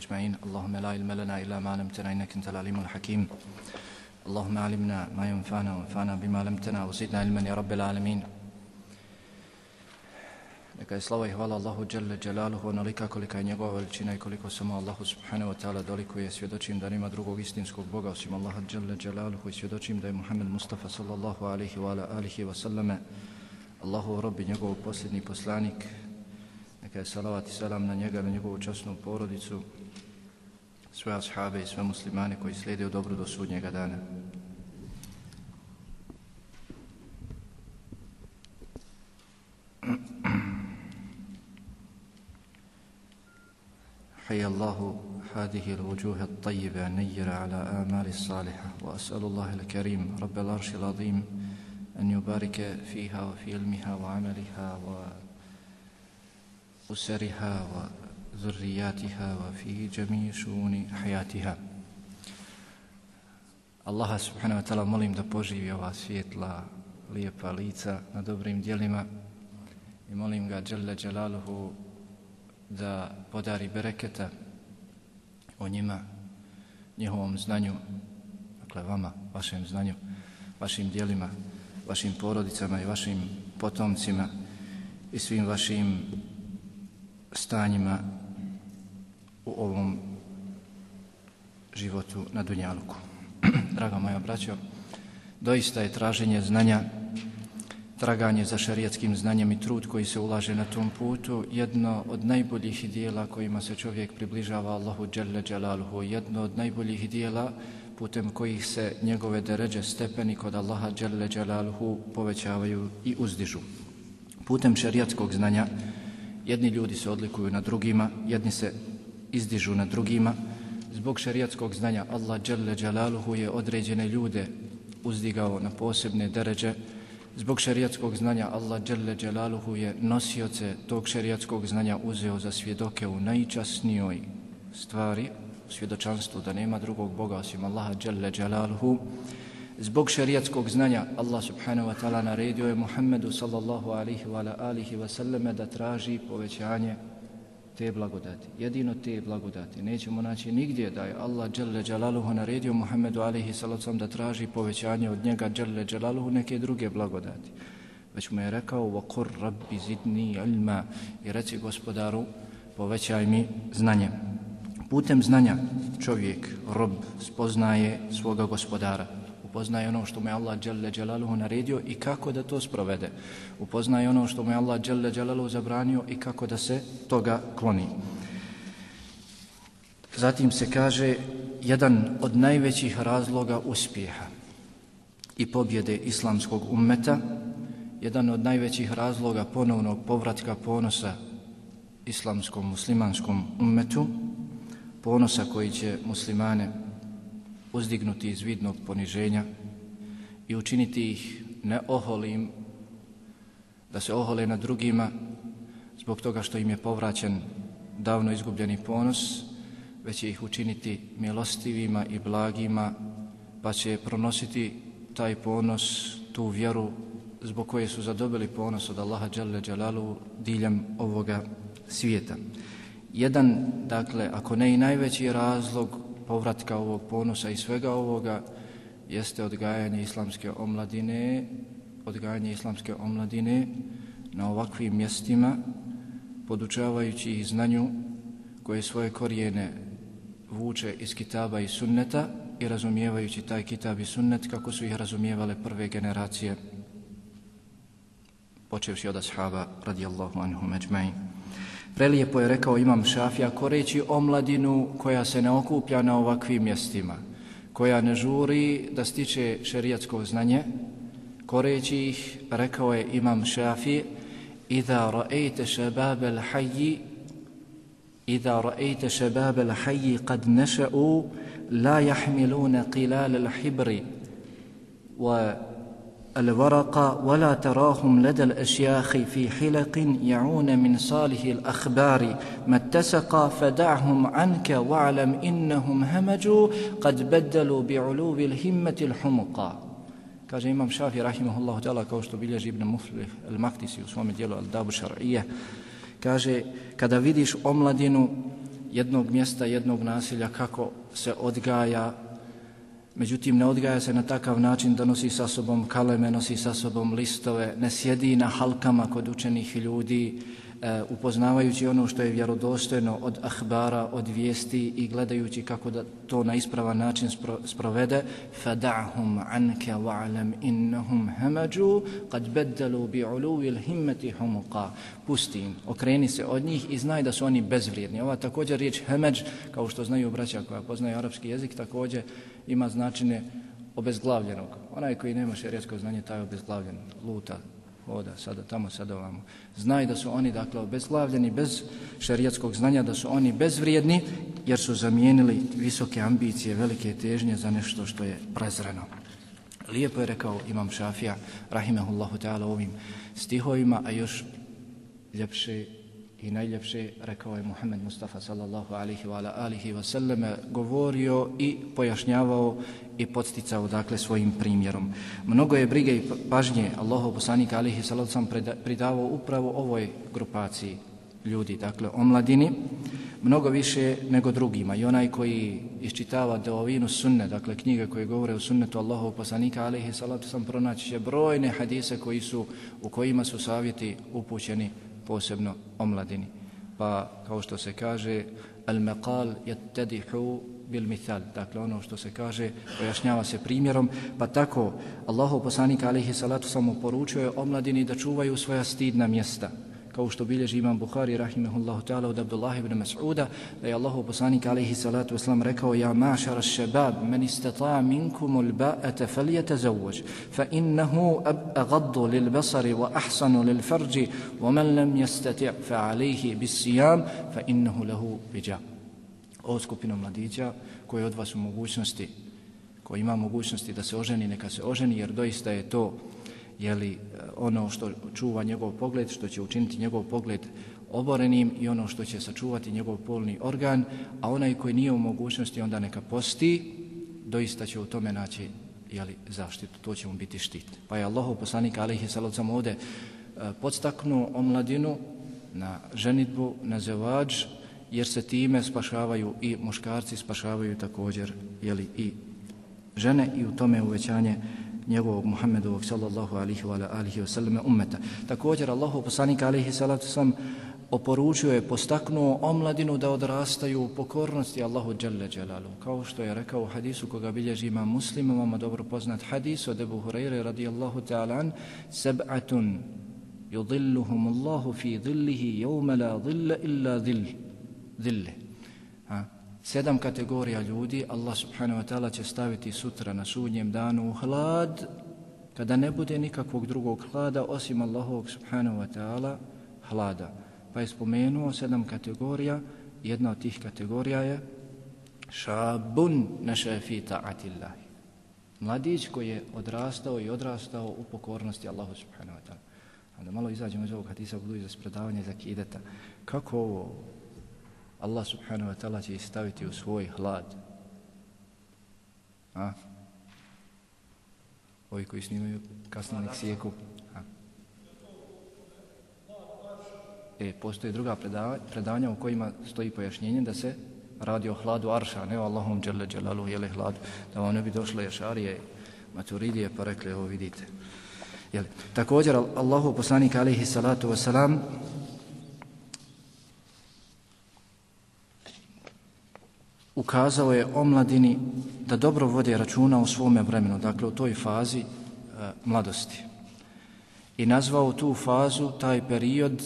أجمعين اللهم لا علم لنا إلا ما علمتنا إنك أنت العليم الحكيم اللهم علمنا ما ينفعنا وانفعنا بما علمتنا وزدنا علما يا رب العالمين Neka je slava i hvala Allahu Đelle Đelaluhu onolika kolika je njegova veličina i koliko samo Allahu Subhanahu wa ta'ala dolikuje. Svjedočim da nema drugog istinskog Boga osim Allaha Đelle Đelaluhu i svjedočim da je Muhammed Mustafa sallallahu alihi wa ala alihi wa sallame Allahov rob i njegov posljednji poslanik. Neka je salavat i salam na njega, na njegovu časnu porodicu, sve ashabe i sve muslimane koji slijede u dobru do sudnjega dana. حي الله هذه الوجوه الطيبة نير على آمال الصالحة وأسأل الله الكريم رب العرش العظيم أن يبارك فيها وفي علمها وعملها وأسرها وذرياتها وفي جميع شؤون حياتها Allaha subhanahu wa ta'ala molim da poživi ova svjetla, lijepa lica na dobrim dijelima i molim ga Jalla Jalaluhu da podari bereketa o njima, njihovom znanju, dakle vama, vašem znanju, vašim dijelima, vašim porodicama i vašim potomcima i svim vašim stanjima u ovom životu na Dunjaluku. Draga moja braćo, doista je traženje znanja, traganje za šarijatskim znanjem i trud koji se ulaže na tom putu jedno od najboljih dijela kojima se čovjek približava Allahu Đelle Đelaluhu, jedno od najboljih dijela putem kojih se njegove deređe stepeni kod Allaha Đelle Đelaluhu povećavaju i uzdižu. Putem šarijatskog znanja jedni ljudi se odlikuju na drugima, jedni se izdižu na drugima. Zbog šarijatskog znanja Allah Đelle Jalaluhu je određene ljude uzdigao na posebne deređe. Zbog šarijatskog znanja Allah Đelle Jalaluhu je nosioce tog šarijatskog znanja uzeo za svjedoke u najčasnijoj stvari, svjedočanstvu da nema drugog Boga osim Allaha Đelle Jalaluhu. Zbog šarijatskog znanja Allah subhanahu wa ta'ala naredio je Muhammedu sallallahu alihi wa ala alihi wa sallame da traži povećanje te blagodati. Jedino te blagodati. Nećemo naći nigdje da je Allah Đelle Đelaluhu naredio Muhammedu alihi sallallahu da traži povećanje od njega Đelle Đelaluhu neke druge blagodati. Već mu je rekao وَقُرْ رَبِّ زِدْنِي عِلْمًا i reci gospodaru povećaj mi znanje. Putem znanja čovjek, rob, spoznaje svoga gospodara. Upoznaje ono što mu je Allah Đelle Đelaluhu naredio i kako da to sprovede. Upoznaje ono što mu je Allah Đelle Đelaluhu zabranio i kako da se toga kloni. Zatim se kaže jedan od najvećih razloga uspjeha i pobjede islamskog ummeta, jedan od najvećih razloga ponovnog povratka ponosa islamskom muslimanskom ummetu, ponosa koji će muslimane uzdignuti iz vidnog poniženja i učiniti ih neoholim, da se ohole na drugima zbog toga što im je povraćen davno izgubljeni ponos, već će ih učiniti milostivima i blagima, pa će pronositi taj ponos, tu vjeru zbog koje su zadobili ponos od Allaha Đalla Đalalu diljem ovoga svijeta. Jedan, dakle, ako ne i najveći razlog povratka ovog ponosa i svega ovoga jeste odgajanje islamske omladine, odgajanje islamske omladine na ovakvim mjestima, podučavajući ih znanju koje svoje korijene vuče iz kitaba i sunneta i razumijevajući taj kitab i sunnet kako su ih razumijevale prve generacije počevši od ashaba radijallahu anhu međmajin. Prelijepo je rekao Imam Šafija koreći o mladinu koja se ne okuplja na ovakvim mjestima, koja ne žuri da stiče šerijatsko znanje, koreći ih, rekao je Imam Šafij, Iza ra'ejte šebabe l'hajji, Iza ra'ejte šebabe l'hajji kad neša'u, la jahmilune qilale l'hibri, wa والورق ولا تراهم لدى الأشياخ في حلق يعون من صالح الأخبار ما اتسق فدعهم عنك واعلم إنهم همجوا قد بدلوا بعلو الهمة الحمقى Kaže Imam Šafi, rahimahullahu ta'ala, kao što bilježi Ibn Muflih, al-Maktisi u svome dijelu al-Dabu šar'ije, Kaže, kada vidiš omladinu jednog mjesta, jednog nasilja, kako se odgaja, međutim ne odgaja se na takav način da nosi sa sobom kaleme, nosi sa sobom listove, ne sjedi na halkama kod učenih ljudi, e, upoznavajući ono što je vjerodostojno od ahbara, od vijesti i gledajući kako da to na ispravan način spro, sprovede fada'hum anke wa'alam innahum hamaju kad beddalu bi'uluvi il-himmeti humuqa pusti im, okreni se od njih i znaj da su oni bezvrijedni. Ova također riječ hemeđ, kao što znaju braća koja poznaju arapski jezik, također ima značine obezglavljenog. Onaj koji nema šerijetsko znanje, taj je obezglavljen, luta, hoda, sada tamo, sada ovamo. Znaj da su oni, dakle, obezglavljeni bez šarijatskog znanja, da su oni bezvrijedni, jer su zamijenili visoke ambicije, velike težnje za nešto što je prezreno. Lijepo je rekao Imam Šafija, rahimahullahu ta'ala, ovim stihovima, a još ljepše i najljepše, rekao je Muhammed Mustafa sallallahu alihi wa alihi wa sallame, govorio i pojašnjavao i podsticao dakle svojim primjerom. Mnogo je brige i pažnje Allahu poslanika alihi sallallahu sam pridavao upravo ovoj grupaciji ljudi, dakle omladini, mnogo više nego drugima. I onaj koji iščitava deovinu sunne, dakle knjige koje govore o sunnetu Allahu poslanika alihi salatu sam pronaći će brojne hadise koji su, u kojima su savjeti upućeni posebno omladini. Pa kao što se kaže, al-maqal yattadihu bil mithal. Dakle, ono što se kaže, pojašnjava se primjerom. Pa tako, Allahu poslanik alihi salatu samo poručuje omladini da čuvaju svoja stidna mjesta kao što bilježi imam Bukhari rahimehullahu ta'ala od Abdullah ibn Mas'uda da je Allahu poslanik alaihi salatu wasalam rekao ja mašar šebab men istata minkum ulba'ata faljete zavvođ fa innahu agaddu lil basari wa ahsanu lil farđi wa man lam jastati' fa alaihi bis sijam fa innahu lahu biđa o skupinu mladića koji od vas u mogućnosti koji ima mogućnosti da se oženi neka se oženi jer doista je to jeli, e, ono što čuva njegov pogled, što će učiniti njegov pogled oborenim i ono što će sačuvati njegov polni organ, a onaj koji nije u mogućnosti onda neka posti, doista će u tome naći jeli, zaštitu, to će mu biti štit. Pa je Allah, poslanik Alihi Salocam ovde e, podstaknuo omladinu na ženitbu, na zevađ, jer se time spašavaju i muškarci, spašavaju također jeli, i žene i u tome uvećanje njegovog Muhammedovog sallallahu alihi wa alihi wa sallam ummeta. Također Allahu poslanik alihi salatu sam oporučio je, postaknuo omladinu da odrastaju u pokornosti Allahu dželle Đalalu. Kao što je rekao u hadisu koga bilježi ima muslim, vama dobro poznat hadis od Ebu Hureyre radijallahu ta'ala seb'atun yudilluhum Allahu fi dhillihi jevme la dhilla illa dhill. dhille. Sedam kategorija ljudi Allah subhanahu wa ta'ala će staviti sutra na sudnjem danu u hlad kada ne bude nikakvog drugog hlada osim Allahovog subhanahu wa ta'ala hlada. Pa je spomenuo sedam kategorija. Jedna od tih kategorija je šabun neše fi ta'atillahi. Mladić koji je odrastao i odrastao u pokornosti Allahu subhanahu wa ta'ala. Da malo izađemo iz ovog hadisa budu iz predavanja za kideta. Kako ovo Allah subhanahu wa ta'ala će staviti u svoj hlad. A? Ovi koji snimaju kasno nek sjeku. A? E, postoje druga predavanja u kojima stoji pojašnjenje da se radi o hladu arša, ne o Allahom dželle dželalu, jele hlad, da vam ne bi došle ješarije, maturidije, pa rekli, ovo vidite. Jeli. Također, Allahu poslanik alihi salatu wasalam, ukazao je omladini da dobro vode računa u svome vremenu, dakle u toj fazi e, mladosti. I nazvao tu fazu, taj period,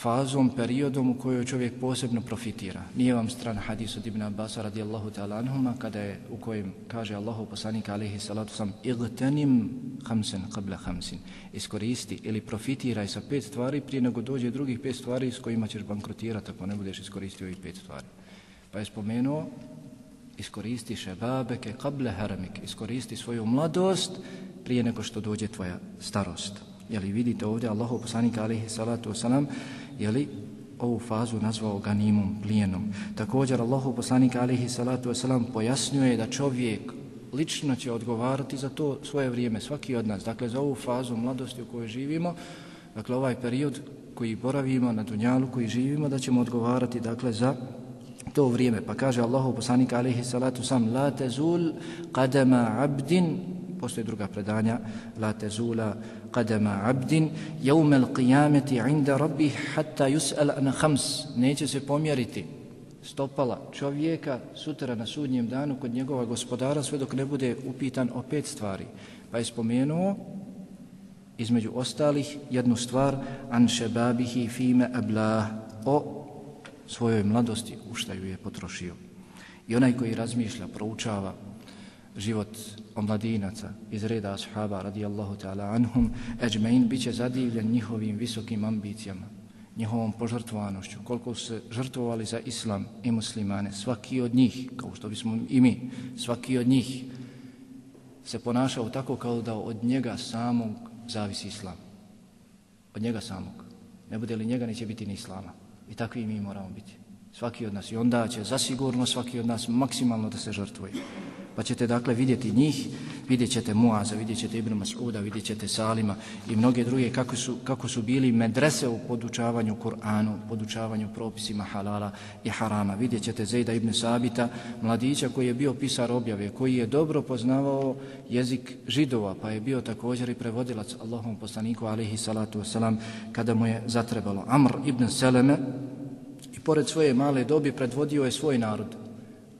fazom, periodom u kojoj čovjek posebno profitira. Nije vam stran hadis od Ibn Abbas radijallahu ta'ala anhuma kada je u kojem kaže Allahu poslanika alaihi salatu sam igtenim hamsen qabla hamsin. Iskoristi ili profitiraj sa pet stvari prije nego dođe drugih pet stvari s kojima ćeš bankrotirati ako ne budeš iskoristio i pet stvari. Pa je spomenuo iskoristi šebabeke qabla haramik. Iskoristi svoju mladost prije nego što dođe tvoja starost. Jeli vidite ovdje Allahu poslanik alihi salatu wasalam jeli, ovu fazu nazvao ganimom, plijenom. Također Allahu poslanik alihi salatu wasalam pojasnjuje da čovjek lično će odgovarati za to svoje vrijeme, svaki od nas. Dakle, za ovu fazu mladosti u kojoj živimo, dakle, ovaj period koji boravimo na dunjalu, koji živimo, da ćemo odgovarati, dakle, za to vrijeme. Pa kaže Allahu poslanik alaihi salatu sam, la tezul qadama abdin, postoje druga predanja, la tezula qadama abdin yawm al-qiyamati 'inda rabbi hatta yus'al an khams. Neće se pomjeriti stopala čovjeka sutra na sudnjem danu kod njegova gospodara sve dok ne bude upitan o pet stvari. Pa je spomenuo između ostalih jednu stvar an shababihi fima ablah. O svojoj mladosti u šta ju je potrošio i onaj koji razmišlja proučava život omladinaca iz reda ashaba radijallahu ta'ala anhum, eđmein bit će zadivljen njihovim visokim ambicijama, njihovom požrtvovanošću, koliko se žrtvovali za islam i muslimane, svaki od njih, kao što bismo i mi, svaki od njih se ponašao tako kao da od njega samog zavisi islam. Od njega samog. Ne bude li njega, neće biti ni islama. I takvi mi moramo biti. Svaki od nas. I onda će zasigurno svaki od nas maksimalno da se žrtvuje. Pa ćete dakle vidjeti njih, vidjet ćete Muaza, vidjet ćete Ibn Mas'uda, vidjet ćete Salima i mnoge druge kako su, kako su bili medrese u podučavanju Kur'anu, podučavanju propisima halala i harama. Vidjet ćete Zejda Ibn Sabita, mladića koji je bio pisar objave, koji je dobro poznavao jezik židova, pa je bio također i prevodilac Allahom poslaniku alihi salatu wasalam kada mu je zatrebalo. Amr Ibn Seleme i pored svoje male dobi predvodio je svoj narod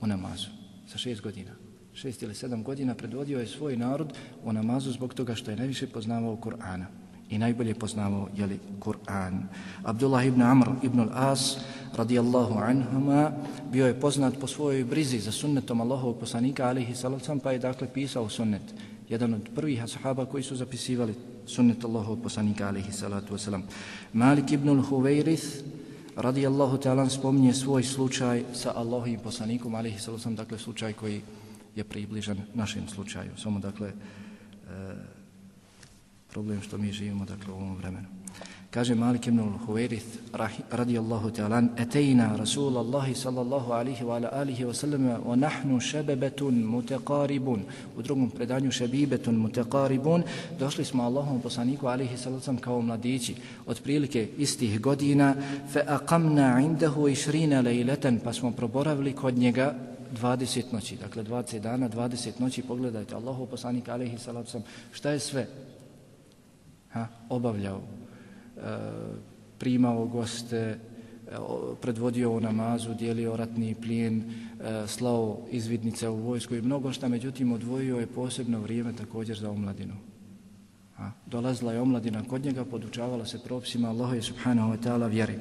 u namazu sa šest godina šest ili sedam godina predvodio je svoj narod u namazu zbog toga što je najviše poznavao Kur'ana i najbolje poznavao jeli Kur'an. Abdullah ibn Amr ibn al-As radijallahu anhuma bio je poznat po svojoj brizi za sunnetom Allahovog poslanika alihi salacom pa je dakle pisao sunnet. Jedan od prvih ashaba koji su zapisivali sunnet Allahovog poslanika alihi salatu wasalam. Malik ibn al-Huwairith radijallahu ta'ala spominje svoj slučaj sa Allahovim poslanikom alihi salacom, dakle slučaj koji je približan našem slučaju. Samo dakle e, problem što mi živimo dakle u ovom vremenu. Kaže Malik ibn al-Huwairith radijallahu ta'ala etejna Rasulallahi sallallahu alihi wa alihi wa sallam wa nahnu šebebetun muteqaribun u drugom predanju šebibetun muteqaribun došli smo Allahom poslaniku alihi sallam kao mladići Otprilike istih godina fe aqamna indahu išrina lejleten pa smo proboravili kod njega 20 noći, dakle 20 dana, 20 noći, pogledajte, Allahu poslanik alaihi salatu sam, šta je sve ha, obavljao, e, primao goste, e, predvodio u namazu, dijelio ratni plijen, e, slao izvidnice u vojsku i mnogo šta, međutim odvojio je posebno vrijeme također za omladinu. A, dolazila je omladina kod njega, podučavala se propisima Allaha je subhanahu wa ta'ala vjeri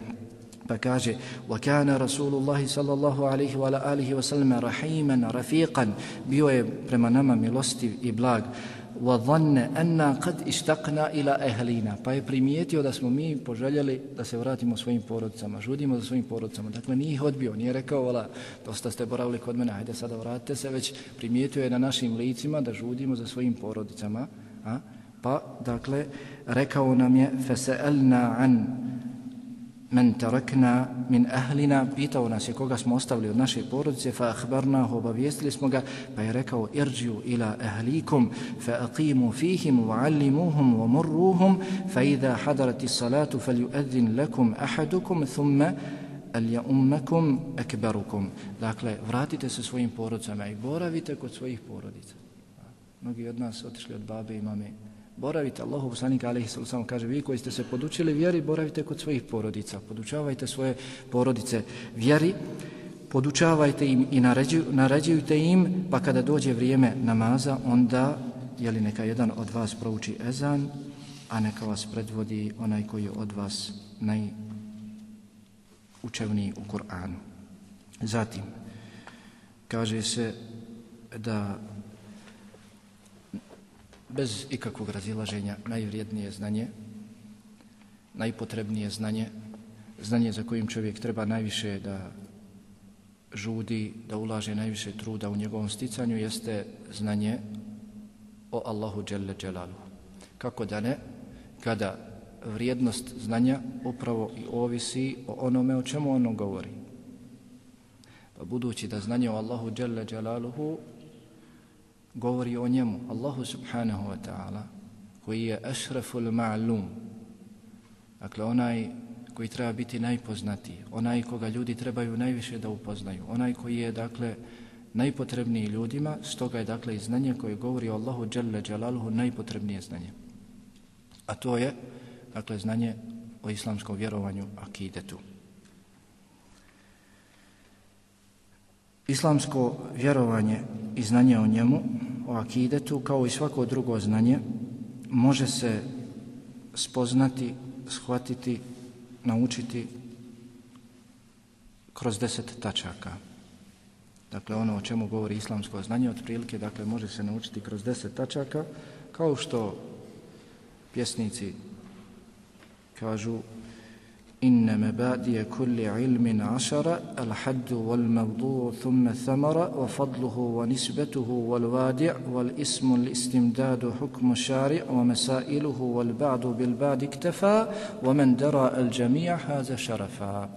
pa kaže wa kana rasulullah sallallahu alejhi wa alihi wa sallam rahiman rafiqan. Bio je prema nama milostiv i blag. Wa dhanna anna qad ishtaqna ila ahlina. Pa je primijetio da smo mi poželjeli da se vratimo svojim porodicama žudimo za svojim porodicama. Dakle nije ih odbio nije rekao wala dosta ste boravili kod mene ajde sada vratite se već primijetio je na našim licima da žudimo za svojim porodicama a? Pa dakle rekao nam je fasalna an men tarakna min ahlina, pitao nas je koga smo ostavili od naše porodice, fa ahbarna, obavijestili smo ga, pa je rekao, irđu ila ahlikum, fa aqimu fihim, wa allimuhum, wa murruhum, fa idha hadarati salatu, fal yuadzin lakum ahadukum, thumma al ummakum akbarukum. Dakle, vratite se svojim porodicama i boravite kod svojih porodica. Mnogi od nas otišli od babe i mame, boravite, Allahu poslanik alaihi sallam kaže, vi koji ste se podučili vjeri, boravite kod svojih porodica, podučavajte svoje porodice vjeri, podučavajte im i naređujte im, pa kada dođe vrijeme namaza, onda, je li neka jedan od vas prouči ezan, a neka vas predvodi onaj koji je od vas najučevniji u Kur'anu. Zatim, kaže se da bez ikakvog razilaženja najvrijednije znanje, najpotrebnije znanje, znanje za kojim čovjek treba najviše da žudi, da ulaže najviše truda u njegovom sticanju, jeste znanje o Allahu Đelle Đelalu. Kako da ne, kada vrijednost znanja upravo i ovisi o onome o čemu ono govori. Pa budući da znanje o Allahu Đelle Đelaluhu govori o njemu, Allahu Subhanahu wa ta'ala, koji je ašraful ma'lum, dakle onaj koji treba biti najpoznatiji, onaj koga ljudi trebaju najviše da upoznaju, onaj koji je, dakle, najpotrebniji ljudima, stoga je, dakle, i znanje koje govori o Allahu Đelle Đelaluhu najpotrebnije znanje. A to je, dakle, znanje o islamskom vjerovanju akidetu. Islamsko vjerovanje i znanje o njemu, o akidetu, kao i svako drugo znanje, može se spoznati, shvatiti, naučiti kroz deset tačaka. Dakle, ono o čemu govori islamsko znanje, otprilike, dakle, može se naučiti kroz deset tačaka, kao što pjesnici kažu إن مبادئ كل علم عشر الحد والموضوع ثم الثمرة وفضله ونسبته والوادع والاسم الاستمداد حكم الشارع ومسائله والبعد بالبعد اكتفى ومن درى الجميع هذا شرفا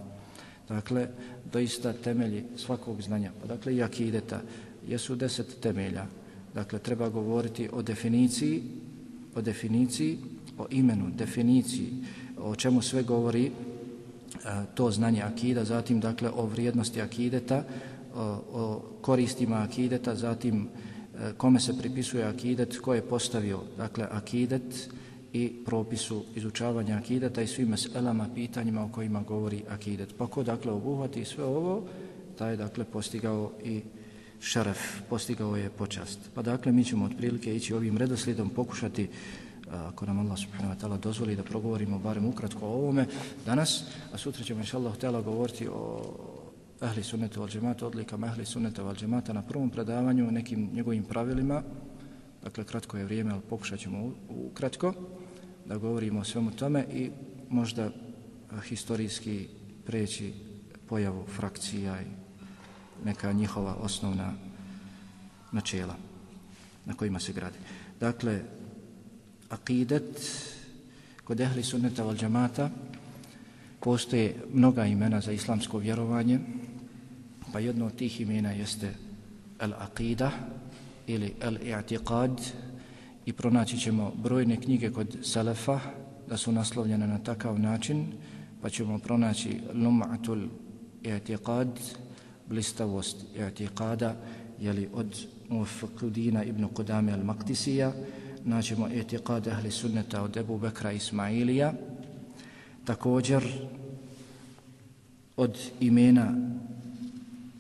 Dakle, doista temelji svakog znanja. Pa dakle, i akideta jesu deset temelja. Dakle, treba govoriti o definiciji, o definiciji, o imenu, definiciji, o čemu sve govori E, to znanje akida, zatim dakle o vrijednosti akideta, o, o koristima akideta, zatim e, kome se pripisuje akidet, ko je postavio dakle akidet i propisu izučavanja akideta i svim elama pitanjima o kojima govori akidet. Pa ko dakle obuhvati sve ovo, taj je dakle postigao i šeref, postigao je počast. Pa dakle mi ćemo otprilike ići ovim redoslijedom pokušati ako nam Allah subhanahu wa ta'ala dozvoli da progovorimo barem ukratko o ovome danas, a sutra ćemo inša Allah htjela govoriti o ahli sunnetu val džemata, odlikama ahli sunneta val džemata na prvom predavanju, nekim njegovim pravilima, dakle kratko je vrijeme, ali pokušat ćemo ukratko da govorimo o svemu tome i možda historijski preći pojavu frakcija i neka njihova osnovna načela na kojima se gradi. Dakle, akidet kod ehli sunneta val džamata postoje mnoga imena za islamsko vjerovanje pa jedno od tih imena jeste al akida ili al i'tiqad i pronaći ćemo brojne knjige kod Selefa da su naslovljene na takav način pa ćemo pronaći lum'atul i'tiqad blistavost i'tiqada jeli od Mufaqqudina ibn Qudame al-Maqdisija naćemo etiqad ahli sunneta od Ebu Bekra Ismailija. Također od imena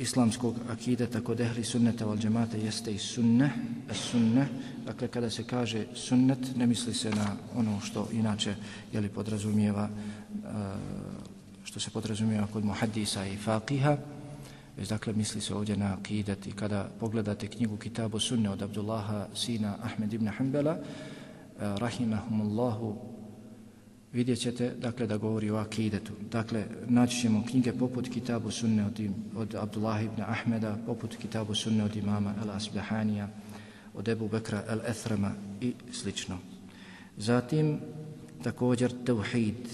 islamskog akideta kod ehli sunneta val džemata jeste i sunne, sunne. Dakle, kada se kaže sunnet, ne misli se na ono što inače jeli, podrazumijeva, eh, što se podrazumijeva kod muhaddisa i faqiha, Već dakle misli se ovdje na akidat i kada pogledate knjigu Kitabu Sunne od Abdullaha sina Ahmed ibn Hanbala, eh, rahimahumullahu, vidjet ćete dakle, da govori o akidetu. Dakle, naći ćemo knjige poput Kitabu Sunne od, od Abdullah ibn Ahmeda, poput Kitabu Sunne od imama El Asbahanija, od Ebu Bekra El Ethrama i slično. Zatim, također, Tauhid.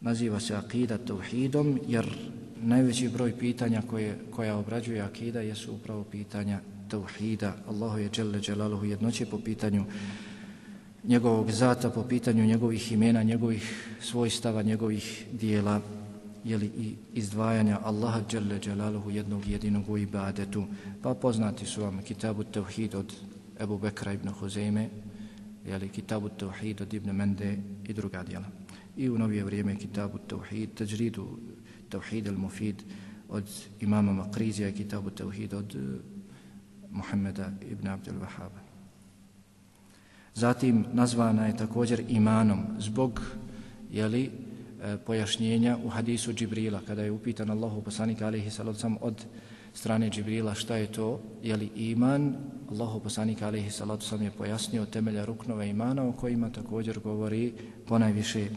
Naziva se akida Tauhidom, jer najveći broj pitanja koje, koja obrađuje akida jesu upravo pitanja tauhida. Allahu je dželle dželaluhu jednoće po pitanju njegovog zata, po pitanju njegovih imena, njegovih svojstava, njegovih dijela jeli, i izdvajanja Allaha dželle dželaluhu jednog jedinog u ibadetu. Pa poznati su vam kitabu tauhid od Ebu Bekra ibn Huzeyme, jeli, kitabu tauhid od Ibn Mende i druga dijela. I u novije vrijeme kitabu tauhid, tajridu Tauhid al-Mufid od imama Makrizija i kitabu Tauhid od eh, Muhammeda ibn Abdel Wahaba. Zatim nazvana je također imanom zbog jeli, eh, pojašnjenja u hadisu Džibrila, kada je upitan Allahu poslanika alaihi salatu od strane Džibrila šta je to, je li iman, Allahu poslanika alaihi salatu sam je pojasnio temelja ruknove imana o kojima također govori ponajviše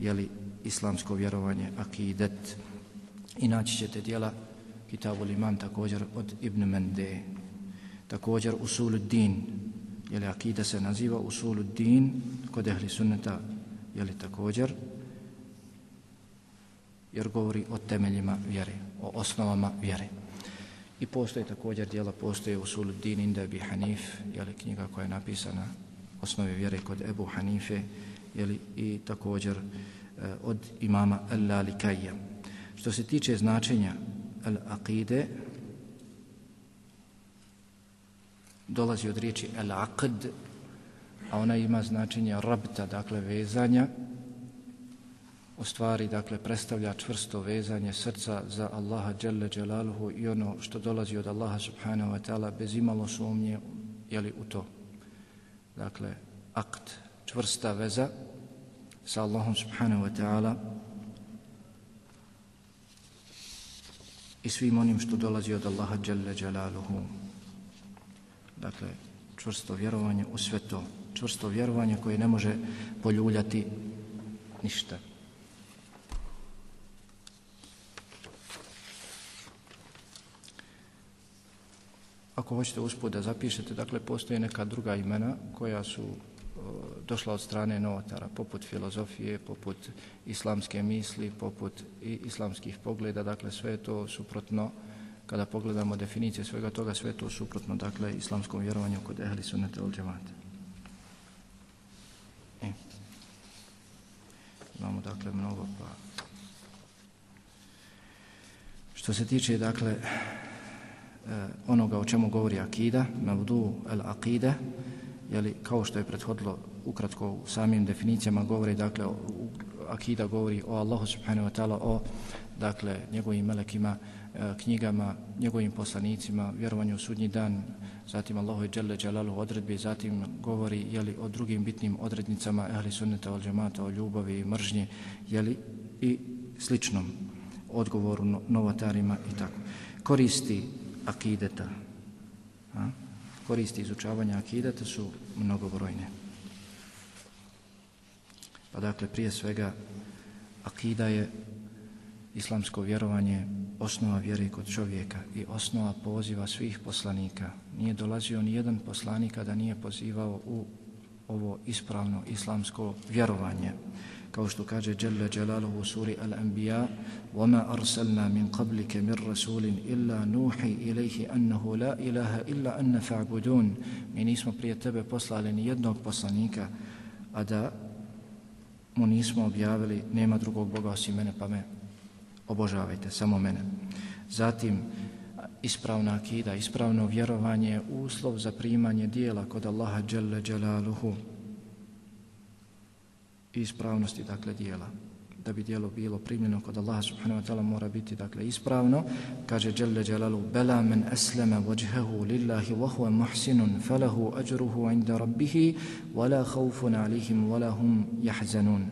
je li islamsko vjerovanje, akidet. I naći ćete dijela Kitabul Iman također od Ibn Mende. Također Usuluddin, je li akida se naziva Usuluddin kod ehli sunneta, je li također, jer govori o temeljima vjere, o osnovama vjere. I postoje također dijela, postoje Usuluddin Inda Bi Hanif, je li knjiga koja je napisana osnove vjere kod Ebu Hanife, je li i također eh, od imama Al-Lalikajja. Što se tiče značenja Al-Aqide, dolazi od riječi al-aqd, a ona ima značenje rabta, dakle vezanja, u stvari, dakle, predstavlja čvrsto vezanje srca za Allaha Đelle Jalaluhu i ono što dolazi od Allaha Subhanahu wa ta'ala bez imalo sumnje, jeli u to. Dakle, akt, čvrsta veza sa Allahom Subhanahu wa ta'ala i svim onim što dolazi od Allaha Jalla Jalaluhu. Dakle, čvrsto vjerovanje u sve to. Čvrsto vjerovanje koje ne može poljuljati ništa. Ako hoćete usput da zapišete, dakle, postoje neka druga imena koja su došla od strane novotara, poput filozofije, poput islamske misli, poput i islamskih pogleda, dakle, sve to suprotno kada pogledamo definicije svega toga, sve to suprotno, dakle, islamskom vjerovanju kod ehli sunnete ul džemate. E. Imamo, dakle, mnogo pa... Što se tiče, dakle, e, onoga o čemu govori akida, mevdu el akide, jeli, kao što je prethodilo ukratko u samim definicijama govori, dakle, u, akida govori o Allahu subhanahu wa ta'ala, o, dakle, njegovim melekima, e, knjigama, njegovim poslanicima, vjerovanju u sudnji dan, zatim Allahu i Đele Đelalu odredbi, zatim govori jeli, o drugim bitnim odrednicama ehli sunneta ol džemata, o ljubavi i mržnji, jeli, i sličnom odgovoru novotarima i tako. Koristi akideta, a? Koristi izučavanja akidata su mnogobrojne. Pa dakle, prije svega, akida je islamsko vjerovanje osnova vjere kod čovjeka i osnova poziva svih poslanika. Nije dolazio ni jedan poslanik da nije pozivao u ovo ispravno islamsko vjerovanje Kao što kaže Jalla Jalaluhu u suri Al-Anbiya وَمَا أَرْسَلْنَا مِنْ قَبْلِكَ مِنْ رَسُولٍ إِلَّا نُوحِي إِلَيْهِ أَنَّهُ لَا إِلَهَ إِلَّا أَنَّ فَعْبُدُونَ Mi nismo prije tebe poslali ni jednog poslanika, a da mu nismo objavili nema drugog Boga osim mene, pa me obožavajte samo mene. Zatim, ispravna akida, ispravno vjerovanje, uslov za primanje dijela kod Allaha Jalla i Ispravnosti, dakle, dijela. Da bi dijelo bilo primljeno kod Allaha subhanahu wa ta'ala mora biti, dakle, ispravno. Kaže Jalla Jalaluhu, Bela men aslama wajhahu lillahi wa huwa muhsinun falahu ajruhu inda rabbih wa la khawfun alihim wala hum yahzanun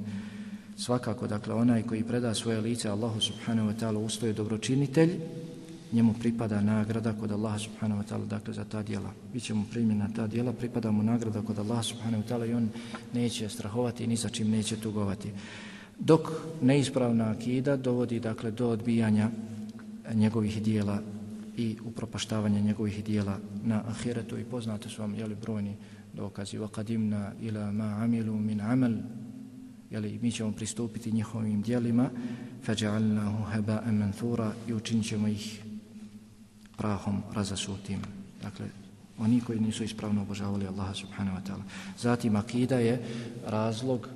svakako, dakle, onaj koji preda svoje lice Allahu subhanahu wa ta'ala ustoje dobročinitelj, njemu pripada nagrada kod Allaha subhanahu wa ta'ala, dakle, za ta dijela. Biće mu primjena ta dijela, pripada mu nagrada kod Allaha subhanahu wa ta'ala i on neće strahovati ni sa čim neće tugovati. Dok neispravna akida dovodi, dakle, do odbijanja njegovih dijela i upropaštavanja njegovih dijela na ahiretu i poznate su vam, jeli, brojni dokazi وَقَدِمْنَا إِلَى مَا عَمِلُوا مِنْ عَمَلُ jeli, mi ćemo pristupiti njihovim dijelima فَجَعَلْنَاهُ هَبَاءً مَنْثُورًا i učinit ćemo ih prahom razasutim. Dakle, oni koji nisu ispravno obožavali Allaha subhanahu wa ta'ala. Zatim, akida je razlog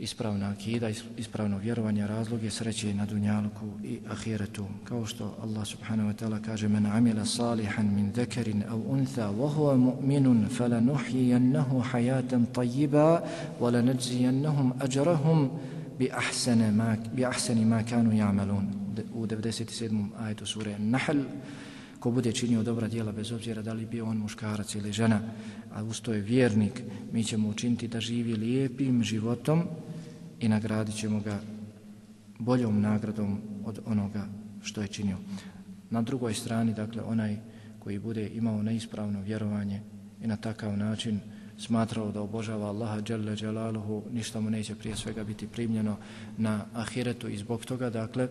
ispravna akida, ispravno vjerovanje, razlog je sreće na dunjalku i ahiretu. Kao što Allah subhanahu wa ta'ala kaže men amila salihan min zekerin au untha wa huwa mu'minun falanuhijennahu hayatan tajiba wa lanadzijennahum ajrahum bi ahsane ma, bi ahsani ma kanu ja'malun. U 97. ajetu sure Nahl ko bude činio dobra djela bez obzira da li bio on muškarac ili žena, a usto je vjernik, mi ćemo učiniti da živi lijepim životom i nagradit ćemo ga boljom nagradom od onoga što je činio. Na drugoj strani, dakle, onaj koji bude imao neispravno vjerovanje i na takav način smatrao da obožava Allaha Jalla Jalaluhu, ništa mu neće prije svega biti primljeno na ahiretu i zbog toga, dakle,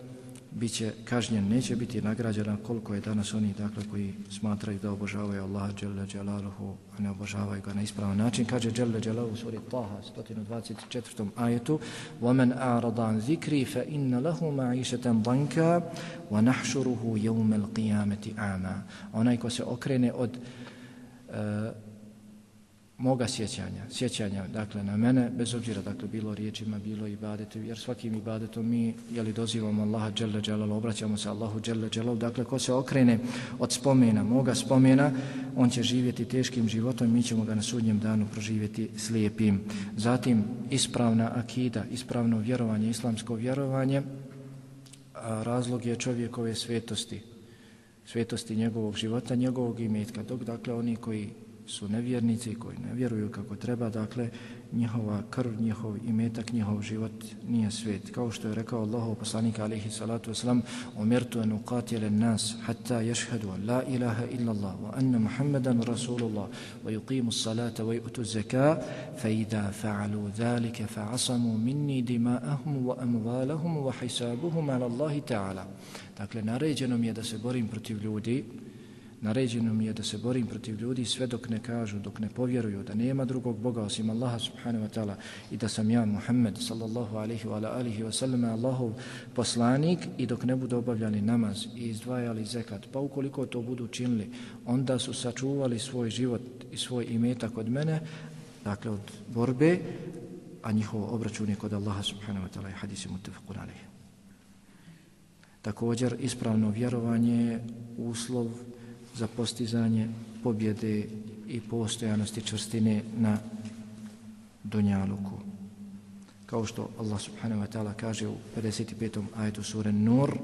bit će kažnjen, neće biti nagrađena koliko je danas oni dakle, koji smatraju da obožavaju Allah Jalla Jalaluhu, a ne obožavaju ga na ispravan način. Kaže Jalla Jalaluhu suri Taha 124. ajetu وَمَنْ أَعْرَضَ عَنْ ذِكْرِ فَإِنَّ لَهُ مَعِيشَةً ضَنْكَ وَنَحْشُرُهُ يَوْمَ الْقِيَامَةِ عَامًا Onaj ko se okrene od uh, moga sjećanja, sjećanja dakle na mene, bez obzira dakle bilo riječima, bilo ibadetu, jer svakim ibadetom mi je li dozivamo Allaha dželle dželal, obraćamo se Allahu dželle dželal, dakle ko se okrene od spomena, moga spomena, on će živjeti teškim životom i mi ćemo ga na sudnjem danu proživjeti slijepim. Zatim ispravna akida, ispravno vjerovanje, islamsko vjerovanje, razlog je čovjekove svetosti, svetosti njegovog života, njegovog imetka, dok dakle oni koji su nevjernici koji ne vjeruju kako treba, dakle, njihova krv, njihov imetak, njihov život nije svet. Kao što je rekao Allahov poslanik alaihi salatu wasalam, umirtu an uqatile nas hatta yashhadu an la ilaha illa Allah wa anna Muhammadan Rasulullah wa yuqimu as-salata wa yu'tu az-zaka, fa idha fa'alu dhalika fa'asamu minni dima'ahum wa amwalahum wa hisabuhum ala Allah ta'ala. Dakle, naređeno mi je da se borim protiv ljudi, naređeno mi je da se borim protiv ljudi sve dok ne kažu, dok ne povjeruju da nema drugog Boga osim Allaha subhanahu wa ta'ala i da sam ja Muhammed sallallahu alaihi wa alihi wa sallam Allahov poslanik i dok ne budu obavljali namaz i izdvajali zekat. Pa ukoliko to budu činili, onda su sačuvali svoj život i svoj imetak od mene, dakle od borbe, a njihovo obračun je kod Allaha subhanahu wa ta'ala i hadisi mutafakun alaihi. Također, ispravno vjerovanje je uslov za postizanje pobjede i postojanosti čvrstine na Dunjaluku. Kao što Allah subhanahu wa ta'ala kaže u 55. ajetu sure Nur,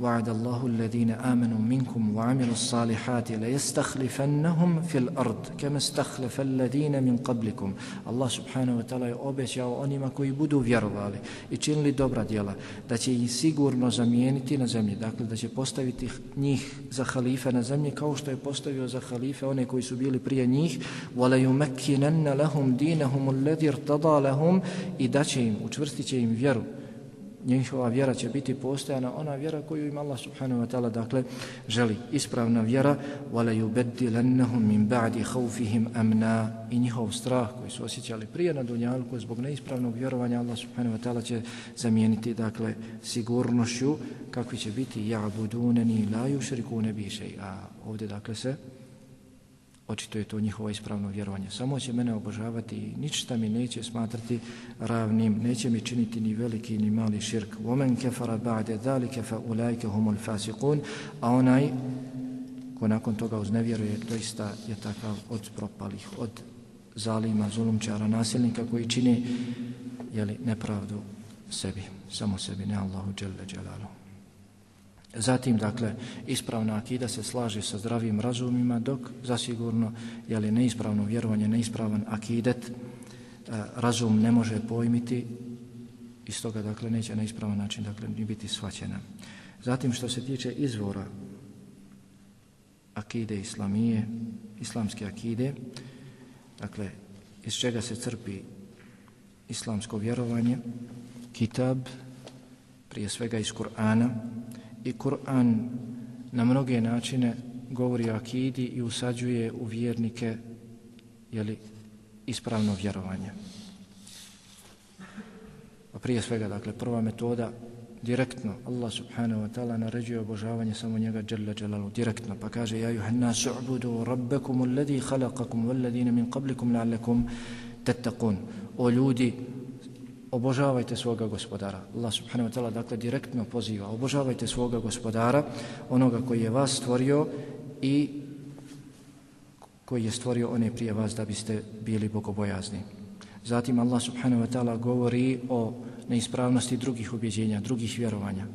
وعد الله الذين آمنوا منكم وعملوا الصالحات ليستخلفنهم في الأرض كما استخلف الذين من قبلكم الله سبحانه وتعالى obećao onima koji budu vjerovali i činili dobra djela da će ih sigurno zamijeniti na zemlji dakle da će postaviti njih za halife na zemlji kao što je postavio za halife one koji su bili prije njih ولا يمكنن لهم دينهم الذي ارتضى لهم i da će im učvrstit će im vjeru njihova vjera će biti postojana ona vjera koju im Allah subhanahu wa ta'ala dakle želi. Ispravna vjera wala yubaddilannahum min ba'di khawfihim amna. I njihov strah koji su osjećali prije na dunjalku zbog neispravnog vjerovanja Allah subhanahu wa ta'ala će zamijeniti dakle sigurnošću kakvi će biti ya'budunani la yushrikuna bi shay'a ovde dakle se očito je to njihovo ispravno vjerovanje. Samo će mene obožavati i ništa mi neće smatrati ravnim, neće mi činiti ni veliki ni mali širk. Omen kefara ba'de dalike fa ulajke humul fasikun, a onaj ko nakon toga uznevjeruje, doista je takav od propalih, od zalima, zulumčara, nasilnika koji čini jeli, nepravdu sebi, samo sebi, ne Allahu dželle dželalu. Zatim, dakle, ispravna akida se slaže sa zdravim razumima, dok zasigurno, je li neispravno vjerovanje, neispravan akidet, e, razum ne može pojmiti i stoga, dakle, neće na ispravan način, dakle, ni biti shvaćena. Zatim, što se tiče izvora akide islamije, islamske akide, dakle, iz čega se crpi islamsko vjerovanje, kitab, prije svega iz Kur'ana, i Kur'an na mnoge načine govori o akidi i usađuje u vjernike jeli, ispravno vjerovanje. A prije svega, dakle, prva metoda direktno Allah subhanahu wa ta'ala naređuje obožavanje samo njega dželle dželalu direktno pa kaže ja juhanna su'budu rabbakum alladhi khalaqakum walladhina min qablikum la'allakum tattaqun o ljudi obožavajte svoga gospodara. Allah subhanahu wa ta'ala dakle direktno poziva, obožavajte svoga gospodara, onoga koji je vas stvorio i koji je stvorio one prije vas da biste bili bogobojazni. Zatim Allah subhanahu wa ta'ala govori o neispravnosti drugih ubjeđenja, drugih vjerovanja.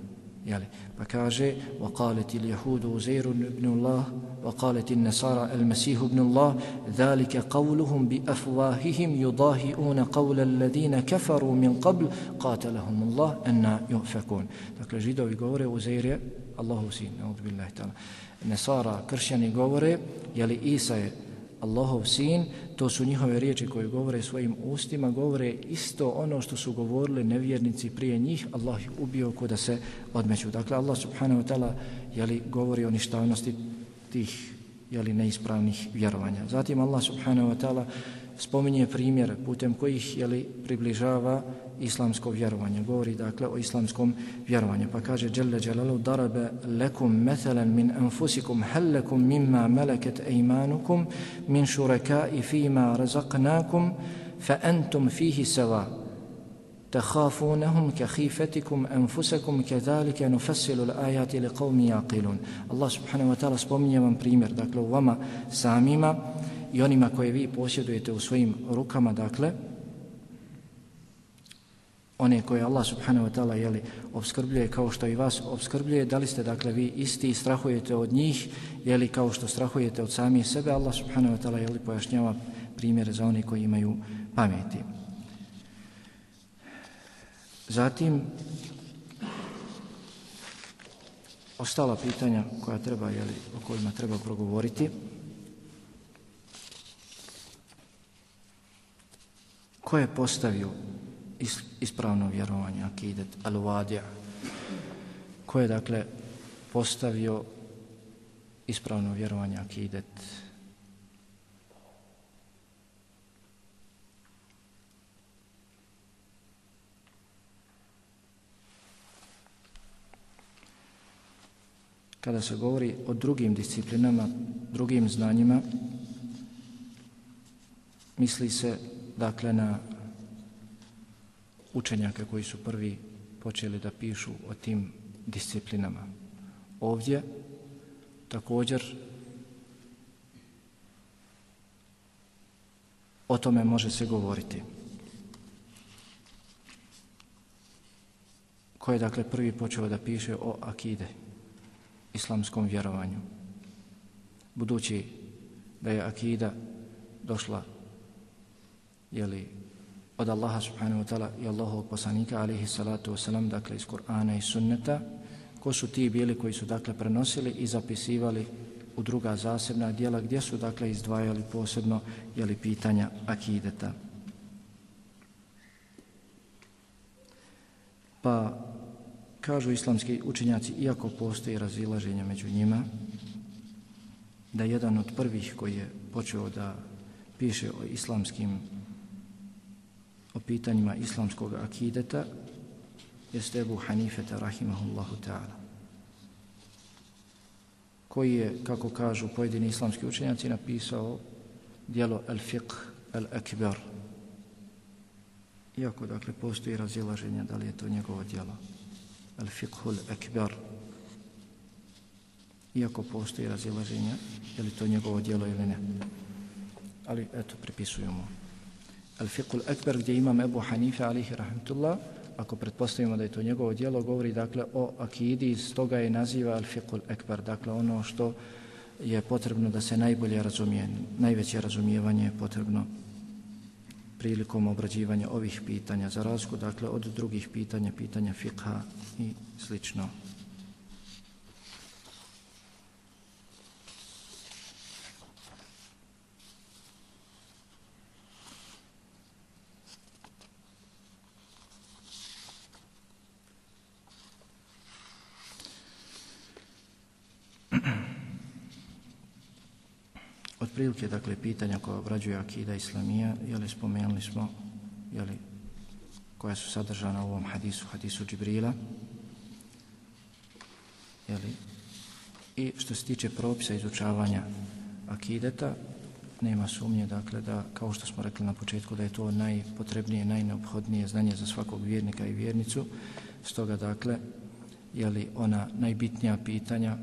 Jeli? Pa kaže وَقَالَتِ الْيَهُودُ وَزَيْرٌ ibn Allah وَقَالَتِ النَّسَارَ الْمَسِيهُ ibn Allah ذَلِكَ قَوْلُهُمْ بِأَفْوَاهِهِمْ يُضَاهِئُونَ قَوْلَ الَّذِينَ كَفَرُوا مِنْ قَبْلِ قَاتَلَهُمُ اللَّهُ أَنَّا يُؤْفَكُونَ Dakle, židovi govore Uzeir je Allahu sin, ne'udhu billahi ta'ala. Nesara, kršćani govore, jeli Isa je Allahov sin, to su njihove riječi koje govore svojim ustima, govore isto ono što su govorili nevjernici prije njih, Allah ih ubio kuda se odmeću. Dakle, Allah subhanahu wa ta'ala jeli, govori o ništavnosti tih jeli, neispravnih vjerovanja. Zatim Allah subhanahu wa ta'ala spominje primjer putem kojih jeli, približava islamsko vjerovanje. Govori dakle o islamskom vjerovanju. Pa kaže Jalla Jalalu darabe lekum methalan min anfusikum hal lekum mimma malakat ejmanukum min šurakai fima razaqnakum fa antum fihi sawa تخافونهم كخيفتكم أنفسكم كذلك نفصل الآيات لقوم يعقلون الله سبحانه وتعالى spominje vam primjer dakle vama samima i onima koje vi posjedujete u svojim rukama dakle one koje Allah subhanahu wa ta'ala jeli, obskrbljuje kao što i vas obskrbljuje, da li ste dakle vi isti i strahujete od njih, jeli kao što strahujete od samih sebe, Allah subhanahu wa ta'ala jeli, pojašnjava primjere za one koji imaju pameti. Zatim, ostala pitanja koja treba, jeli, o kojima treba progovoriti, ko je postavio ispravno vjerovanje, akidet, al-wadija, ko je dakle postavio ispravno vjerovanje, akidet, kada se govori o drugim disciplinama, drugim znanjima, misli se dakle na učenjake koji su prvi počeli da pišu o tim disciplinama. Ovdje također o tome može se govoriti. Ko je dakle prvi počeo da piše o akide, islamskom vjerovanju. Budući da je akida došla jeli, od Allaha subhanahu wa ta'ala i Allahovog poslanika alihi salatu wasalam, dakle iz Kur'ana i sunneta, ko su ti bili koji su dakle prenosili i zapisivali u druga zasebna dijela gdje su dakle izdvajali posebno jeli, pitanja akideta. Pa kažu islamski učenjaci, iako postoji razilaženje među njima, da jedan od prvih koji je počeo da piše o islamskim o pitanjima islamskog akideta jeste Ebu Hanifeta rahimahullahu ta'ala koji je, kako kažu pojedini islamski učenjaci, napisao dijelo El Fiqh Al-Akbar. Iako, dakle, postoji razilaženje da li je to njegovo dijelo. El Fiqh Al-Akbar. Iako postoji razilaženje, je li to njegovo dijelo ili ne. Ali, eto, pripisujemo. Al-Fiqhul al-Akbar gdje imam Ebu Hanife alihi rahmetullah, ako pretpostavimo da je to njegovo dijelo, govori dakle o akidi, iz toga je naziva Al-Fiqhul al-Akbar, dakle ono što je potrebno da se najbolje razumije, najveće razumijevanje je potrebno prilikom obrađivanja ovih pitanja, za razliku dakle od drugih pitanja, pitanja fiqha i slično. Prilike, dakle pitanja koja obrađuje akida islamija, je li spomenuli smo je li koja su sadržana u ovom hadisu, hadisu Džibrila. Je li i što se tiče propisa izučavanja akideta, nema sumnje dakle da kao što smo rekli na početku da je to najpotrebnije, najneophodnije znanje za svakog vjernika i vjernicu. Stoga dakle je li ona najbitnija pitanja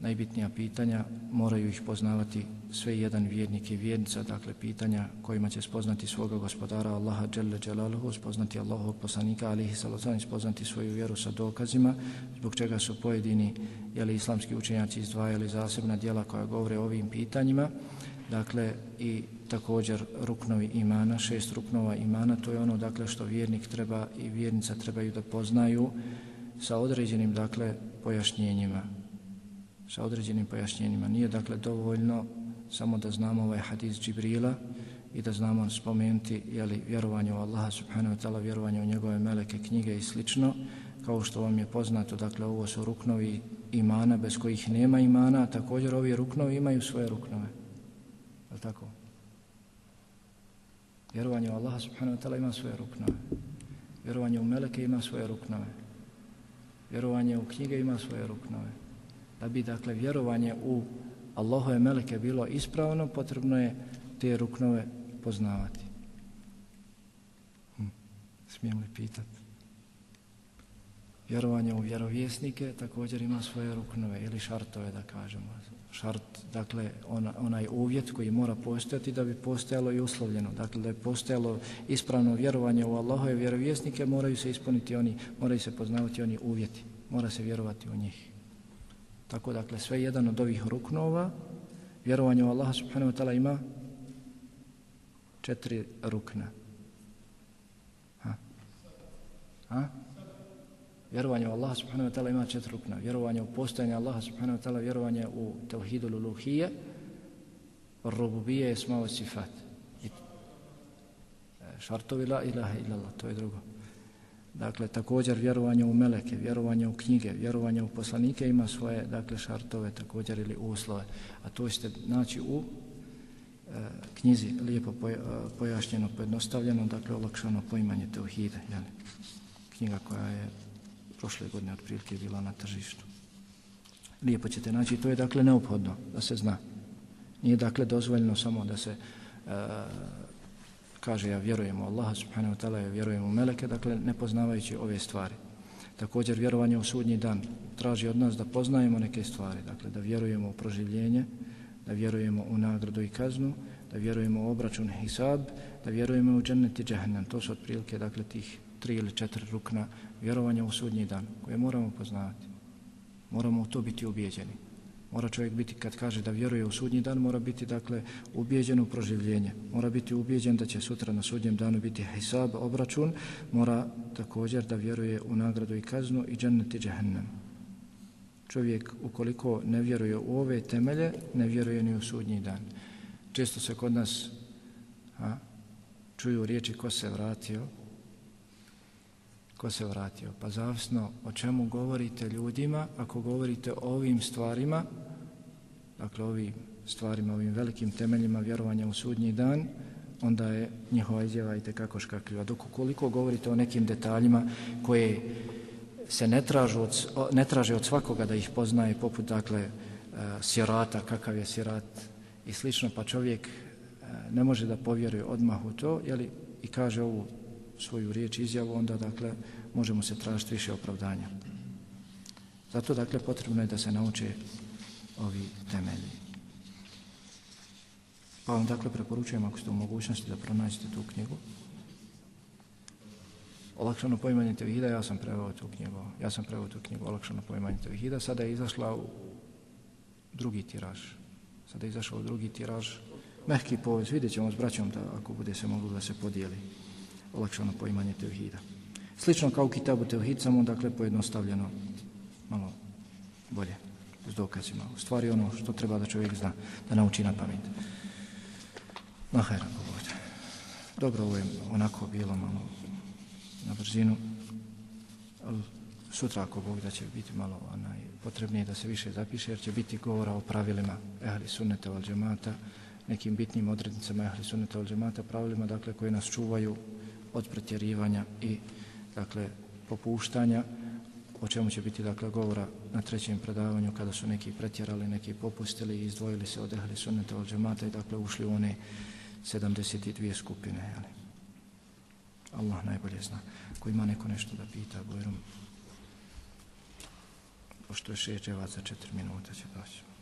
najbitnija pitanja, moraju ih poznavati sve jedan vjernik i vjernica, dakle pitanja kojima će spoznati svoga gospodara Allaha Đelle Đelaluhu, spoznati Allahovog poslanika alihi sallam, spoznati svoju vjeru sa dokazima, zbog čega su pojedini jeli, islamski učenjaci izdvajali zasebna dijela koja govore o ovim pitanjima, dakle i također ruknovi imana, šest ruknova imana, to je ono dakle što vjernik treba i vjernica trebaju da poznaju sa određenim dakle pojašnjenjima sa određenim pojašnjenjima. Nije dakle dovoljno samo da znamo ovaj hadis Džibrila i da znamo spomenuti jeli, vjerovanje u Allaha subhanahu wa ta'ala, vjerovanje u njegove meleke knjige i slično, kao što vam je poznato, dakle ovo su ruknovi imana bez kojih nema imana, a također ovi ruknovi imaju svoje ruknove. Je tako? Vjerovanje u Allaha subhanahu wa ta'ala ima svoje ruknove. Vjerovanje u meleke ima svoje ruknove. Vjerovanje u knjige ima svoje ruknove da bi dakle vjerovanje u Allahove meleke bilo ispravno, potrebno je te ruknove poznavati. Hm. Smijem li pitati? Vjerovanje u vjerovjesnike također ima svoje ruknove ili šartove da kažemo. Šart, dakle, ona, onaj uvjet koji mora postojati da bi postojalo i uslovljeno. Dakle, da je postojalo ispravno vjerovanje u Allahove vjerovjesnike, moraju se ispuniti oni, moraju se poznavati oni uvjeti. Mora se vjerovati u njih. Tako dakle sve jedan od ovih ruknova vjerovanje u Allaha subhanahu wa ta'ala ima četiri rukna. Ha? Ha? Vjerovanje u Allaha subhanahu wa ta'ala ima četiri rukna. Vjerovanje u postojanje Allaha subhanahu wa ta'ala, vjerovanje u tevhidu luluhije, rububije, esma sifat. I, e, šartovi la ilaha illallah, to je drugo. Dakle, također vjerovanje u meleke, vjerovanje u knjige, vjerovanje u poslanike ima svoje, dakle, šartove također ili uslove. A to ćete naći u e, knjizi lijepo e, pojašnjeno, pojednostavljeno, dakle, olakšano poimanje teohide. Jeli? Knjiga koja je prošle godine otprilike bila na tržištu. Lijepo ćete naći, to je, dakle, neophodno da se zna. Nije, dakle, dozvoljeno samo da se e, kaže ja vjerujem u Allaha subhanahu wa ta'ala, ja vjerujem u meleke, dakle ne poznavajući ove stvari. Također vjerovanje u sudnji dan traži od nas da poznajemo neke stvari, dakle da vjerujemo u proživljenje, da vjerujemo u nagradu i kaznu, da vjerujemo u obračun hisab, da vjerujemo u džennet i džahnem. To su otprilike dakle tih tri ili četiri rukna vjerovanja u sudnji dan koje moramo poznavati. Moramo u to biti ubijeđeni. Mora čovjek biti, kad kaže da vjeruje u sudnji dan, mora biti dakle ubijeđen u proživljenje. Mora biti ubijeđen da će sutra na sudnjem danu biti hisab, obračun. Mora također da vjeruje u nagradu i kaznu i džennet i džahennem. Čovjek ukoliko ne vjeruje u ove temelje, ne vjeruje ni u sudnji dan. Često se kod nas a, čuju riječi ko se vratio, ko se vratio. Pa zavisno o čemu govorite ljudima, ako govorite o ovim stvarima, dakle ovim stvarima, ovim velikim temeljima vjerovanja u sudnji dan, onda je njihova izjava i tekako škakljiva. Dok koliko govorite o nekim detaljima koje se ne, tražu od, ne traže od svakoga da ih poznaje, poput dakle e, sirata, kakav je sirat i slično, pa čovjek e, ne može da povjeruje odmah u to, jeli, i kaže ovu svoju riječ izjavu, onda dakle možemo se tražiti više opravdanja. Zato dakle potrebno je da se nauče ovi temelji. Pa vam dakle preporučujem ako ste u mogućnosti da pronađete tu knjigu. Olakšano poimanje Tevhida, ja sam preveo tu knjigu. Ja sam preveo tu knjigu Olakšano poimanje Tevhida. Sada je izašla u drugi tiraž. Sada je izašao u drugi tiraž. Mehki povez, vidjet ćemo s braćom da ako bude se moglo da se podijeli olakšano poimanje tevhida. Slično kao u kitabu tevhid, samo dakle pojednostavljeno malo bolje s dokazima. U stvari ono što treba da čovjek zna, da nauči na pamet. Mahajra hajran. Dobro, ovo je onako bilo malo na brzinu. Al sutra ako Bog da će biti malo onaj, potrebnije da se više zapiše, jer će biti govora o pravilima ehli sunneta val džemata, nekim bitnim odrednicama ehli sunneta val džemata, pravilima dakle, koje nas čuvaju od pretjerivanja i dakle popuštanja o čemu će biti dakle govora na trećem predavanju kada su neki pretjerali, neki popustili i izdvojili se od ehli sunneta od džemata i dakle ušli u one 72 skupine. Jeli. Allah najbolje zna. Ko ima neko nešto da pita, Bojrom, pošto je šeđeva za četiri minuta će doći.